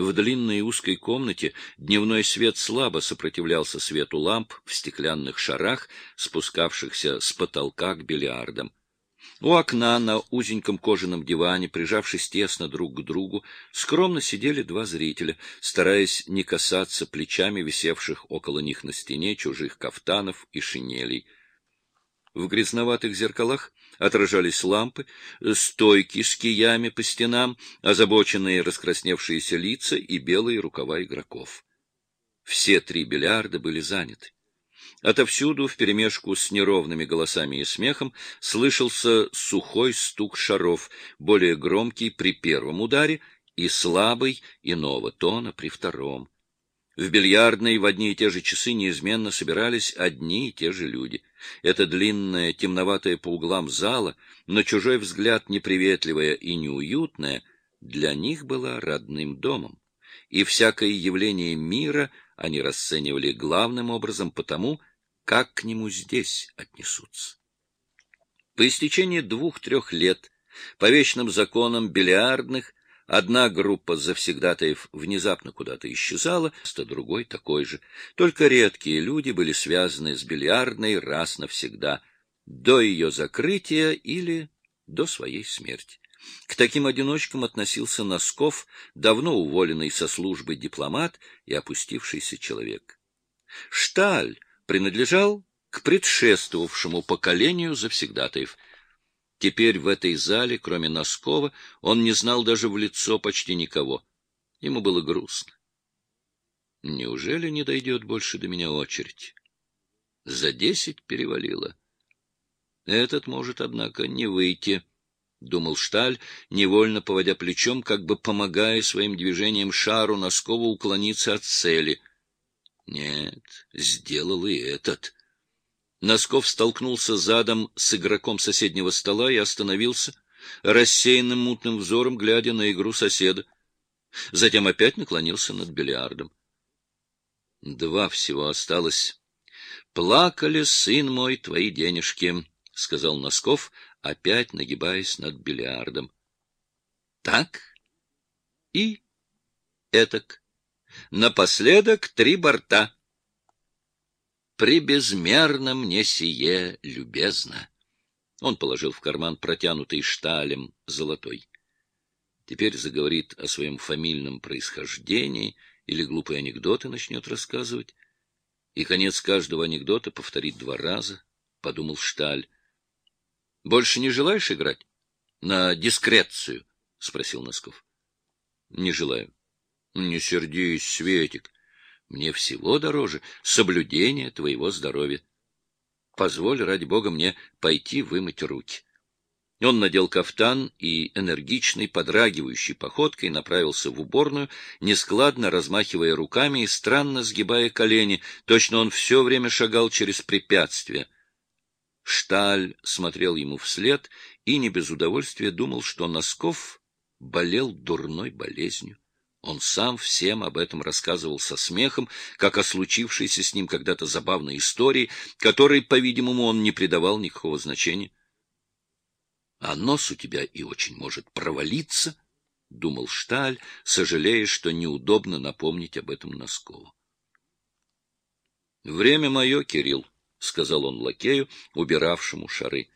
В длинной узкой комнате дневной свет слабо сопротивлялся свету ламп в стеклянных шарах, спускавшихся с потолка к бильярдам. У окна на узеньком кожаном диване, прижавшись тесно друг к другу, скромно сидели два зрителя, стараясь не касаться плечами висевших около них на стене чужих кафтанов и шинелей. В грязноватых зеркалах отражались лампы, стойки с киями по стенам, озабоченные раскрасневшиеся лица и белые рукава игроков. Все три бильярда были заняты. Отовсюду, вперемешку с неровными голосами и смехом, слышался сухой стук шаров, более громкий при первом ударе и слабый иного тона при втором. В бильярдной в одни и те же часы неизменно собирались одни и те же люди. Эта длинная, темноватая по углам зала, на чужой взгляд неприветливая и неуютная, для них была родным домом. И всякое явление мира они расценивали главным образом потому, как к нему здесь отнесутся. По истечении двух-трех лет, по вечным законам бильярдных, Одна группа завсегдатаев внезапно куда-то исчезала, а другой такой же. Только редкие люди были связаны с бильярдной раз навсегда, до ее закрытия или до своей смерти. К таким одиночкам относился Носков, давно уволенный со службы дипломат и опустившийся человек. Шталь принадлежал к предшествовавшему поколению завсегдатаев — Теперь в этой зале, кроме Носкова, он не знал даже в лицо почти никого. Ему было грустно. Неужели не дойдет больше до меня очередь? За десять перевалило. Этот может, однако, не выйти, — думал Шталь, невольно поводя плечом, как бы помогая своим движением шару Носкова уклониться от цели. Нет, сделал и этот — Носков столкнулся задом с игроком соседнего стола и остановился, рассеянным мутным взором глядя на игру соседа. Затем опять наклонился над бильярдом. Два всего осталось. «Плакали, сын мой, твои денежки», — сказал Носков, опять нагибаясь над бильярдом. «Так и этак. Напоследок три борта» пребезмерно мне сие любезно. Он положил в карман протянутый шталем золотой. Теперь заговорит о своем фамильном происхождении или глупые анекдоты начнет рассказывать. И конец каждого анекдота повторит два раза, — подумал Шталь. — Больше не желаешь играть? — На дискрецию, — спросил Носков. — Не желаю. — Не сердись, Светик. Мне всего дороже соблюдение твоего здоровья. Позволь, ради бога, мне пойти вымыть руки. Он надел кафтан и энергичной, подрагивающей походкой направился в уборную, нескладно размахивая руками и странно сгибая колени, точно он все время шагал через препятствия. Шталь смотрел ему вслед и не без удовольствия думал, что Носков болел дурной болезнью. Он сам всем об этом рассказывал со смехом, как о случившейся с ним когда-то забавной истории, которой, по-видимому, он не придавал никакого значения. — А нос у тебя и очень может провалиться, — думал Шталь, сожалея, что неудобно напомнить об этом Носкову. — Время мое, Кирилл, — сказал он лакею, убиравшему шары.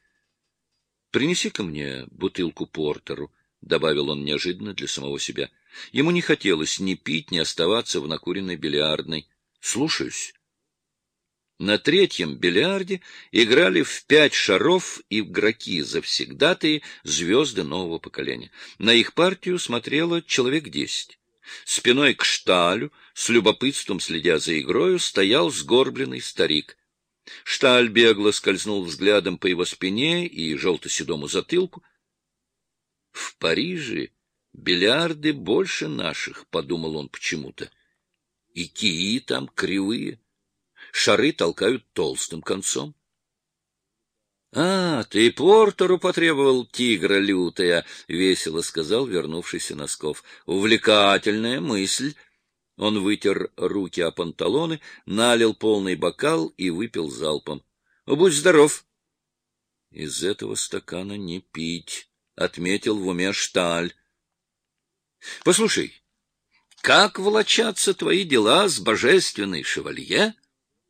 — Принеси-ка мне бутылку портеру, — добавил он неожиданно для самого себя. — Ему не хотелось ни пить, ни оставаться в накуренной бильярдной. Слушаюсь. На третьем бильярде играли в пять шаров игроки завсегдатые звезды нового поколения. На их партию смотрело человек десять. Спиной к шталю, с любопытством следя за игрою, стоял сгорбленный старик. Шталь бегло скользнул взглядом по его спине и желто-седому затылку. В Париже Бильярды больше наших, — подумал он почему-то. И кии там кривые. Шары толкают толстым концом. — А, ты портеру потребовал тигра лютая, — весело сказал вернувшийся Носков. — Увлекательная мысль. Он вытер руки о панталоны, налил полный бокал и выпил залпом. — Будь здоров. — Из этого стакана не пить, — отметил в уме Шталь. Послушай, как волочатся твои дела с божественной шевалье?